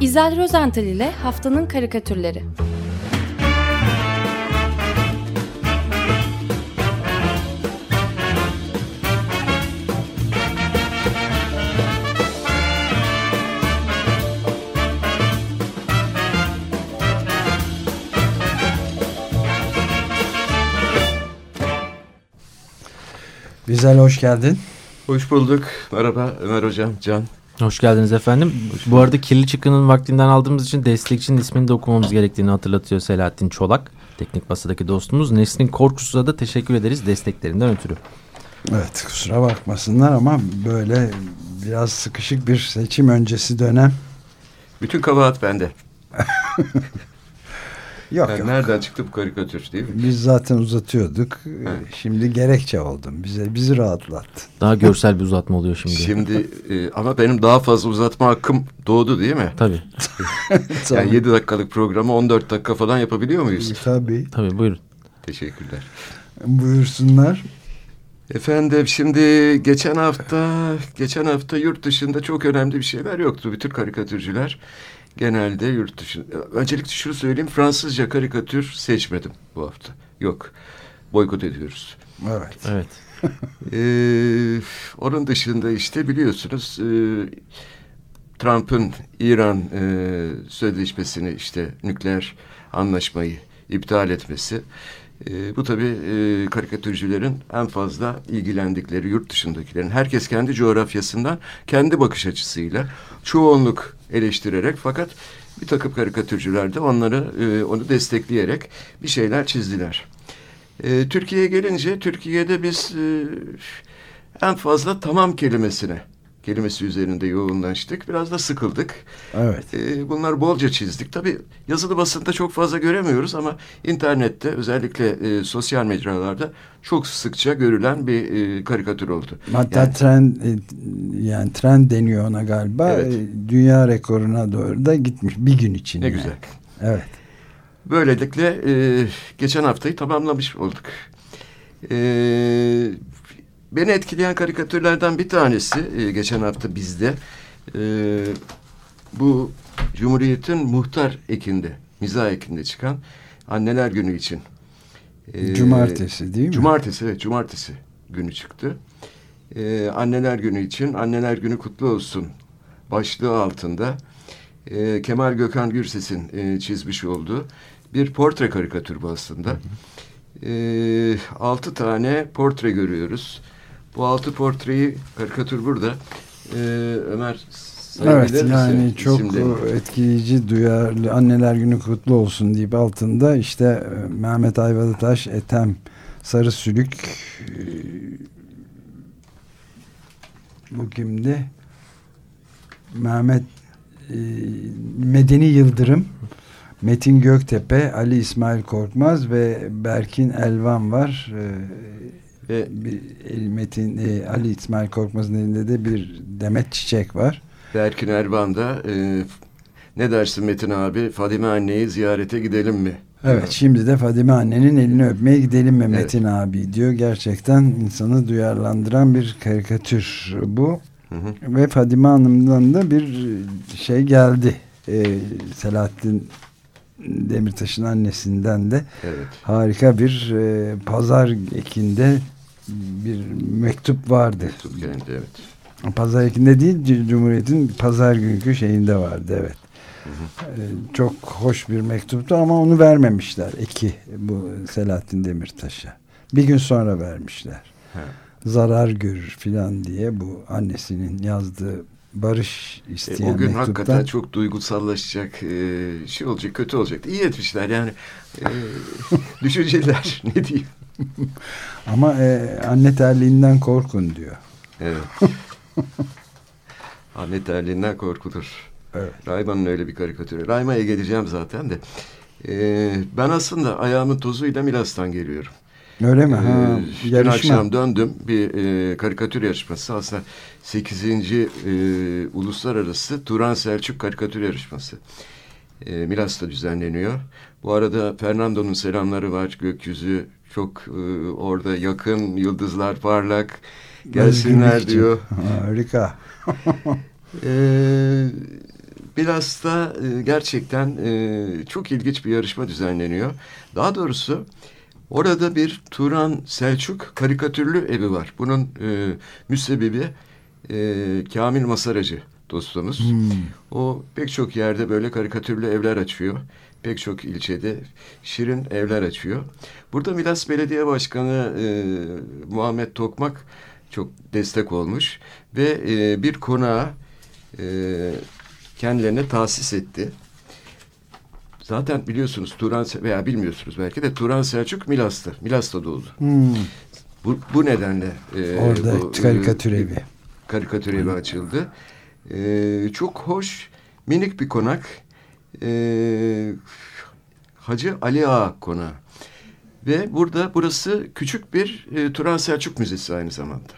İzel Rozental ile Haftanın Karikatürleri Güzel hoş geldin. Hoş bulduk. Merhaba Ömer Hocam, Can. Hoş geldiniz efendim. Bu arada Kirli Çıkı'nın vaktinden aldığımız için destekçinin ismini de okumamız gerektiğini hatırlatıyor Selahattin Çolak. Teknik masadaki dostumuz. Nesrin Korkusuz'a da teşekkür ederiz desteklerinden ötürü. Evet kusura bakmasınlar ama böyle biraz sıkışık bir seçim öncesi dönem. Bütün kabahat bende. Yok Yani yok. nereden çıktı bu karikatür değil mi? Biz zaten uzatıyorduk. Evet. Şimdi gerekçe oldum. Bize bizi rahatlattın. Daha görsel bir uzatma oluyor şimdi. Şimdi e, ama benim daha fazla uzatma hakkım doğdu değil mi? Tabii. Yani 7 dakikalık programı 14 dakika falan yapabiliyor muyuz? Tabii. Tabii buyurun. Teşekkürler. Buyursunlar. Efendim şimdi geçen hafta geçen hafta yurt dışında çok önemli bir şeyler yoktu. Bütün karikatürcüler genelde yurt dışında. Öncelikle şunu söyleyeyim Fransızca karikatür seçmedim bu hafta. Yok. Boykot ediyoruz. Evet. Evet. Ee, onun dışında işte biliyorsunuz e, Trump'ın İran e, sözleşmesini işte nükleer anlaşmayı iptal etmesi. E, bu tabii e, karikatürcülerin en fazla ilgilendikleri yurt dışındakilerin. Herkes kendi coğrafyasından kendi bakış açısıyla çoğunluk eleştirerek fakat bir takım karikatürcüler de onları e, onu destekleyerek bir şeyler çizdiler. E, Türkiye'ye gelince Türkiye'de biz e, en fazla tamam kelimesine kelimesi üzerinde yoğunlaştık. Biraz da sıkıldık. Evet. E, bunlar bolca çizdik. Tabii yazılı basında çok fazla göremiyoruz ama internette özellikle e, sosyal mecralarda çok sıkça görülen bir e, karikatür oldu. Hatta Yani- trend e, yani trend deniyor ona galiba. Evet. E, Dünya rekoruna doğru da gitmiş bir gün içinde. Ne güzel. Evet. Böylelikle e, geçen haftayı tamamlamış olduk. E, beni etkileyen karikatürlerden bir tanesi e, geçen hafta bizde e, bu Cumhuriyet'in muhtar ekinde, mizah ekinde çıkan Anneler Günü için. E, Cumartesi değil mi? Cumartesi evet cumartesi günü çıktı. Ee, anneler günü için anneler günü kutlu olsun başlığı altında e, Kemal Gökhan Gürses'in e, çizmiş olduğu bir portre karikatür bu aslında. E, altı tane portre görüyoruz. Bu altı portreyi karikatür burada. E, Ömer Evet sayabilir misin yani çok isimlerini? etkileyici duyarlı anneler günü kutlu olsun deyip altında işte e, Mehmet Ayvalıtaş, Ethem Sarı Sülük e, bu kimdi? Mehmet e, Medeni Yıldırım Metin Göktepe, Ali İsmail Korkmaz ve Berkin Elvan var. E, bir, Metin e, Ali İsmail Korkmaz'ın elinde de bir demet çiçek var. Berkin Erban da e, ne dersin Metin abi Fadime anneyi ziyarete gidelim mi? Evet şimdi de Fadime annenin elini öpmeye gidelim mi Evet. Metin abi diyor. Gerçekten insanı duyarlandıran bir karikatür bu. Hı hı. Ve Fadime Hanım'dan da bir şey geldi. Ee, Selahattin Demirtaş'ın annesinden de Evet. harika bir e, pazar ekinde bir mektup vardı. Mektup geldi evet. Pazar ekinde değil Cumhuriyet'in pazar günkü şeyinde vardı evet. Ee, çok hoş bir mektuptu ama onu vermemişler eki bu Selahattin Demirtaş'a. Bir gün sonra vermişler. Ha. Zarar görür filan diye bu annesinin yazdığı barış E, isteyen o gün mektuptan. hakikaten çok duygusallaşacak e, şey olacak, kötü olacak. İyi etmişler yani. E, düşünceliler ne diyeyim. Ama e, anne terliğinden korkun diyor. Evet. Ahmet Erlin'den korkulur. Evet. Rayma'nın öyle bir karikatürü. Rayma'ya geleceğim zaten de. E, ben aslında ayağımın tozuyla Milas'tan geliyorum. Öyle mi? Ee, Ha, dün yarışma. akşam döndüm bir e, karikatür yarışması aslında 8. E, Uluslararası Turan Selçuk Karikatür Yarışması. E, Milas'ta düzenleniyor. Bu arada Fernando'nun selamları var. Gökyüzü çok e, orada yakın, yıldızlar parlak. Gelsinler diyor. Harika. Ee, Milas'ta e, gerçekten e, çok ilginç bir yarışma düzenleniyor. Daha doğrusu orada bir Turan Selçuk karikatürlü evi var. Bunun e, müsebbibi e, Kamil Masaracı dostumuz. Hmm. O pek çok yerde böyle karikatürlü evler açıyor. Pek çok ilçede şirin evler açıyor. Burada Milas Belediye Başkanı e, Muhammed Tokmak çok destek olmuş ve e, bir konağı e, kendilerine tahsis etti. Zaten biliyorsunuz Turan veya bilmiyorsunuz belki de Turan Selçuk Milas'tı. Milas'ta doğdu. Hmm. Bu, bu nedenle e, Orada bu, karikatür e, evi. Karikatür evi açıldı. E, çok hoş, minik bir konak. E, Hacı Ali Ağa konağı. Ve burada burası küçük bir e, Turan Selçuk Müzesi aynı zamanda.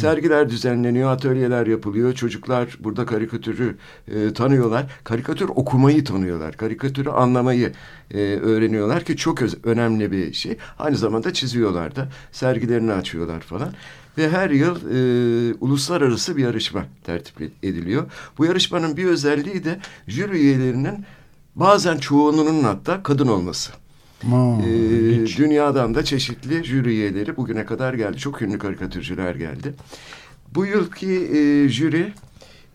Sergiler düzenleniyor, atölyeler yapılıyor. Çocuklar burada karikatürü e, tanıyorlar. Karikatür okumayı tanıyorlar. Karikatürü anlamayı e, öğreniyorlar ki çok önemli bir şey. Aynı zamanda çiziyorlar da. Sergilerini açıyorlar falan. Ve her yıl e, uluslararası bir yarışma tertip ediliyor. Bu yarışmanın bir özelliği de jüri üyelerinin bazen çoğunluğunun hatta kadın olması. Aa, Ee, dünyadan da çeşitli jüri üyeleri bugüne kadar geldi. Çok ünlü karikatürcüler geldi. Bu yılki e, jüri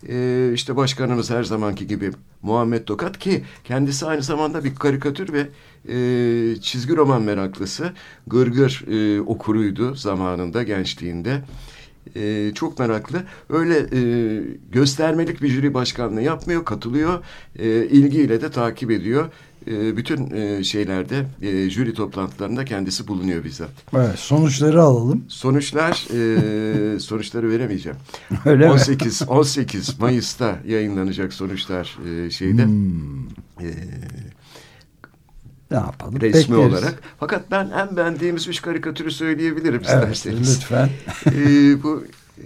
e, işte başkanımız her zamanki gibi Muhammed Tokat ki kendisi aynı zamanda bir karikatür ve e, çizgi roman meraklısı. Gırgır e, okuruydu zamanında gençliğinde. E, çok meraklı. Öyle e, göstermelik bir jüri başkanlığı yapmıyor, katılıyor. E, ilgiyle de takip ediyor. E, bütün e, şeylerde, e, jüri toplantılarında kendisi bulunuyor bizzat. Evet, sonuçları alalım. Sonuçlar, e, sonuçları veremeyeceğim. Öyle mi? 18 18 Mayıs'ta yayınlanacak sonuçlar e, şeyde. Hmm. E, Ne yapalım? resmi Bekleriz. olarak. Fakat ben en beğendiğimiz üç karikatürü söyleyebilirim Evet, isterseniz. lütfen. E, bu e,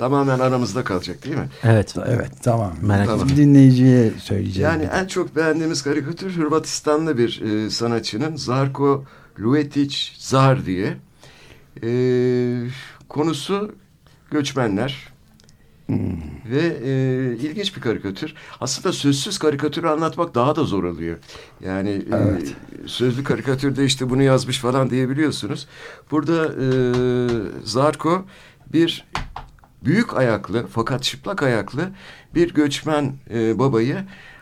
tamamen aramızda kalacak değil mi? Evet. Evet, tamam. Merak Tamam. Dinleyiciye söyleyeceğim. Yani en çok beğendiğimiz karikatür Hırvatistanlı bir e, sanatçının Zarko Luetic Zar diye. E, konusu göçmenler. Ve e, ilginç bir karikatür. Aslında sözsüz karikatürü anlatmak daha da zor oluyor. Yani e, Evet. sözlü karikatürde işte bunu yazmış falan diyebiliyorsunuz. Burada e, Zarko bir büyük ayaklı fakat çıplak ayaklı bir göçmen e, babayı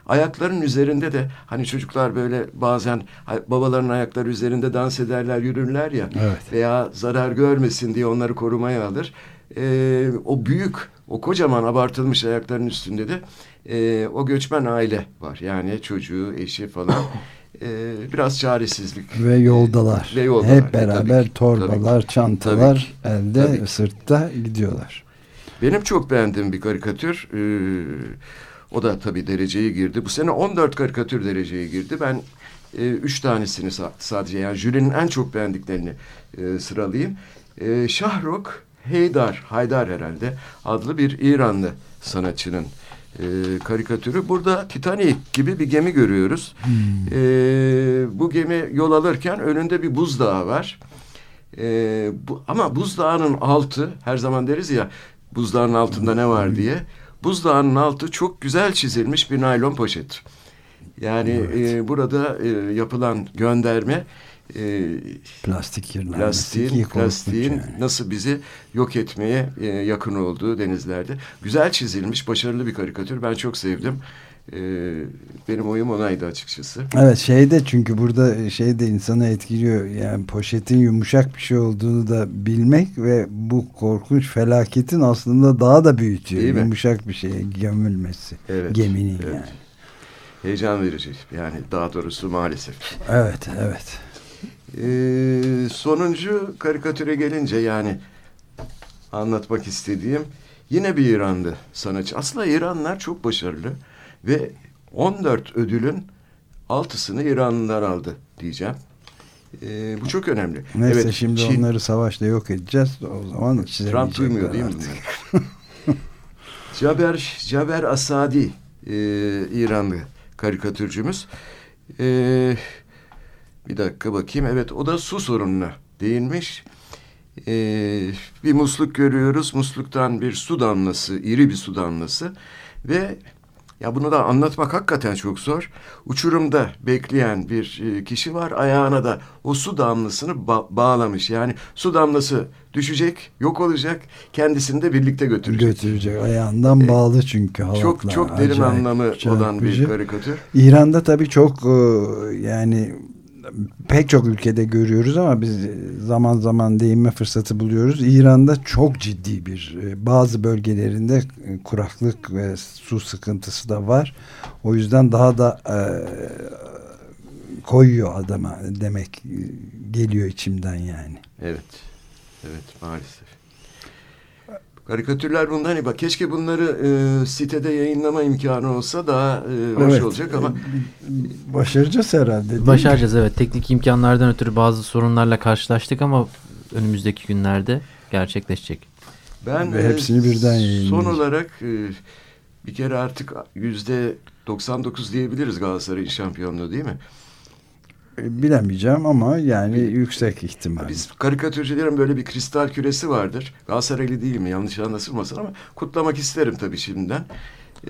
ayakların üzerinde de hani çocuklar böyle bazen babaların ayakları üzerinde dans ederler yürürler ya Evet. veya zarar görmesin diye onları korumaya alır. E, o büyük o kocaman abartılmış ayakların üstünde de e, o göçmen aile var yani çocuğu eşi falan E, biraz çaresizlik Ve yoldalar. Ve yoldalar. Hep E, beraber tabii ki, torbalar, tabii ki. çantalar Tabii ki. elde, Tabii ki. sırtta gidiyorlar. Benim çok beğendiğim bir karikatür. Ee, o da tabii dereceye girdi. Bu sene 14 karikatür dereceye girdi. Ben e, üç tanesini sa- sadece yani jürinin en çok beğendiklerini e, sıralayayım. E, Şahrok Heydar, Haydar herhalde adlı bir İranlı sanatçının e, karikatürü. Burada Titanic gibi bir gemi görüyoruz. E, bu gemi yol alırken önünde bir buzdağı var. Ee, bu, ama buzdağının altı her zaman deriz ya buzdağının altında ne var diye. Buzdağının altı çok güzel çizilmiş bir naylon poşet. Yani e, burada e, yapılan gönderme e, Plastik kirlenmesi. plastiğin, plastiğin yani. nasıl bizi yok etmeye e, yakın olduğu denizlerde. Güzel çizilmiş, başarılı bir karikatür. Ben çok sevdim. E, benim oyum onaydı açıkçası. Evet şeyde çünkü burada şey de insanı etkiliyor. Yani poşetin yumuşak bir şey olduğunu da bilmek ve bu korkunç felaketin aslında daha da büyütüyor. Değil mi? Yumuşak bir şeye gömülmesi. Evet, Geminin evet. yani. Heyecan verici. Yani daha doğrusu maalesef. Evet, evet. Ee, sonuncu karikatüre gelince yani anlatmak istediğim yine bir İranlı sanatçı. Aslında İranlılar çok başarılı ve 14 ödülün altısını İranlılar aldı diyeceğim. Ee, bu çok önemli. Neyse şimdi Çin- onları savaşla yok edeceğiz. O zaman Trump duymuyor değil mi? Caber, Caber Asadi e, İranlı karikatürcümüz. E, bir dakika bakayım. Evet o da su sorununa değinmiş. E, bir musluk görüyoruz. Musluktan bir su damlası, iri bir su damlası ve Ya bunu da anlatmak hakikaten çok zor. Uçurumda bekleyen bir e, kişi var. Ayağına da o su damlasını ba- bağlamış. Yani su damlası düşecek, yok olacak. Kendisini de birlikte götürecek. Götürecek. Ayağından bağlı çünkü halatla. Çok çok derin Acayip anlamı olan bir çarpıcı. karikatür. İran'da tabii çok e, yani pek çok ülkede görüyoruz ama biz zaman zaman değinme fırsatı buluyoruz. İran'da çok ciddi bir e, bazı bölgelerinde e, kuraklık ve su sıkıntısı da var. O yüzden daha da e, koyuyor adama demek e, geliyor içimden yani. Evet. Evet maalesef. Karikatürler bundan ibaret. Keşke bunları e, sitede yayınlama imkanı olsa daha e, hoş Evet. olacak ama Başaracağız herhalde. değil mi? Başaracağız evet. Teknik imkanlardan ötürü bazı sorunlarla karşılaştık ama önümüzdeki günlerde gerçekleşecek. ben Ve e, hepsini birden son yayınlayacağız. olarak e, bir kere artık yüzde 99 diyebiliriz Galatasaray'ın şampiyonluğu değil mi? Bilemeyeceğim ama yani yüksek ihtimal. Biz karikatürcülerin böyle bir kristal küresi vardır. Galatasaraylı değilim yanlış anlaşılmasın ama kutlamak isterim tabii şimdiden.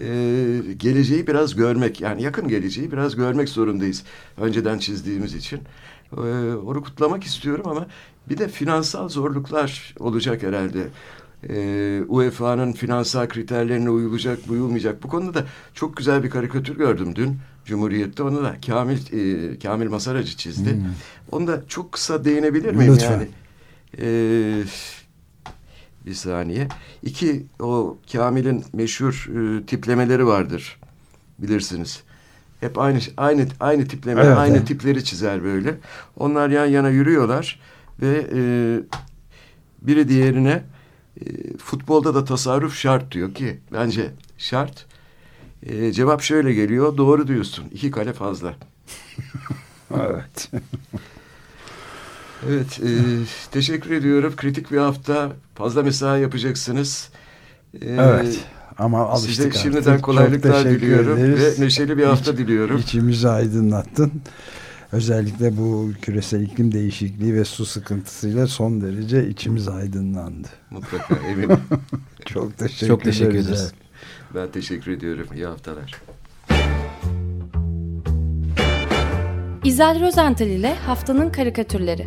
Ee, geleceği biraz görmek yani yakın geleceği biraz görmek zorundayız. Önceden çizdiğimiz için. Ee, onu kutlamak istiyorum ama bir de finansal zorluklar olacak herhalde. Ee, UEFA'nın finansal kriterlerine uyulacak, uyulmayacak. Bu konuda da çok güzel bir karikatür gördüm dün Cumhuriyet'te. Onu da Kamil e, Kamil Masaracı çizdi. Hmm. Onu da çok kısa değinebilir miyim Lütfen. yani? Ee, bir saniye. İki o Kamil'in meşhur e, tiplemeleri vardır. Bilirsiniz. Hep aynı aynı aynı tipleme, Evet, aynı evet. tipleri çizer böyle. Onlar yan yana yürüyorlar ve e, biri diğerine e, futbolda da tasarruf şart diyor ki bence şart. E, cevap şöyle geliyor. Doğru diyorsun. İki kale fazla. Evet. Evet, e, teşekkür ediyorum. Kritik bir hafta. Fazla mesai yapacaksınız. E, Evet. Ama alıştık Size artık. şimdiden kolaylıklar diliyorum ederiz. ve neşeli bir hafta İç- diliyorum. İçimizi aydınlattın. Özellikle bu küresel iklim değişikliği ve su sıkıntısıyla son derece içimiz aydınlandı. Mutlaka eminim. Çok teşekkür Çok teşekkür ederiz. Ben teşekkür ediyorum. İyi haftalar. İzel Rozental ile Haftanın Karikatürleri.